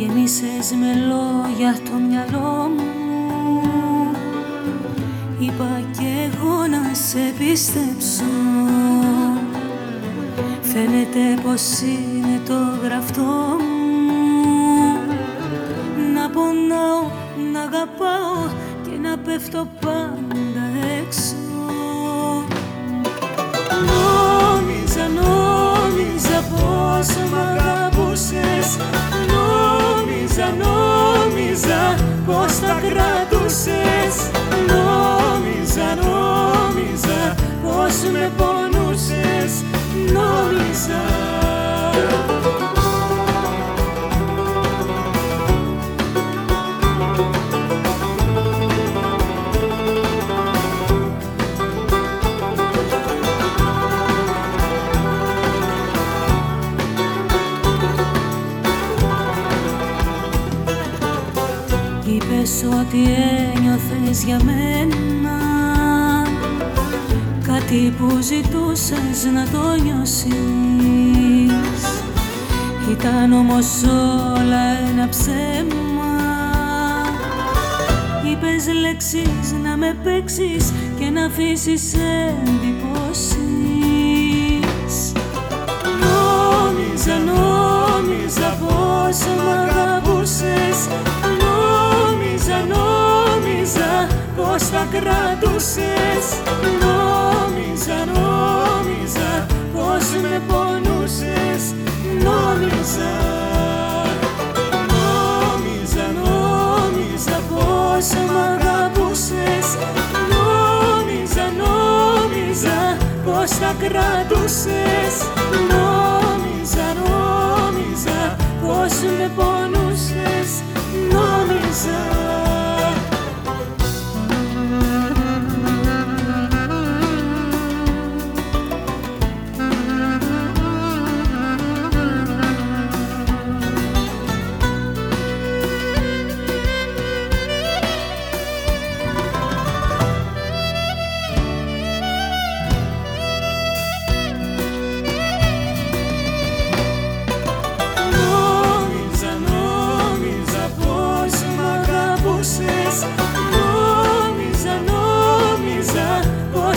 Γεμίσες με λόγια το μυαλό μου. Είπα κι εγώ να σε πιστέψω. Φαίνεται πως είναι το γραφτό μου. Να πονάω, να αγαπάω και να πέφτω πάντα πως τα κράτουσες Είπες ότι ένιωθες για μένα. Κάτι που ζητούσες να το νιώσεις. Ήταν όμως όλα ένα ψέμα. Είπες λέξεις να με παίξεις και να αφήσεις εντυπώσεις πως τα κράτουσες Νόμιζα, νόμιζα πως με πονούσες. Νόμιζα Νόμιζα, νόμιζα πως μ' αγαπούσες. Νόμιζα, νόμιζα πως τα κράτουσες Νόμιζα,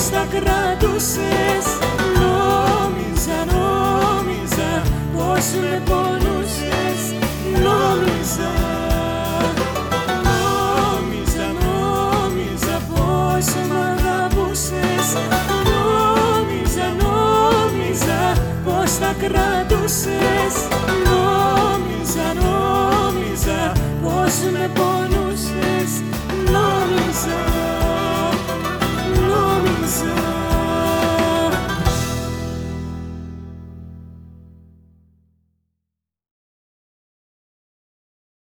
πως τα κράτουσες Νόμιζα, νόμιζα πως με πονούσες. Νόμιζα, νόμιζα, νόμιζα πως μ' αγαπούσες. Νόμιζα, νόμιζα πως τα κράτουσες. Νόμιζα, νόμιζα πως με πονούσες.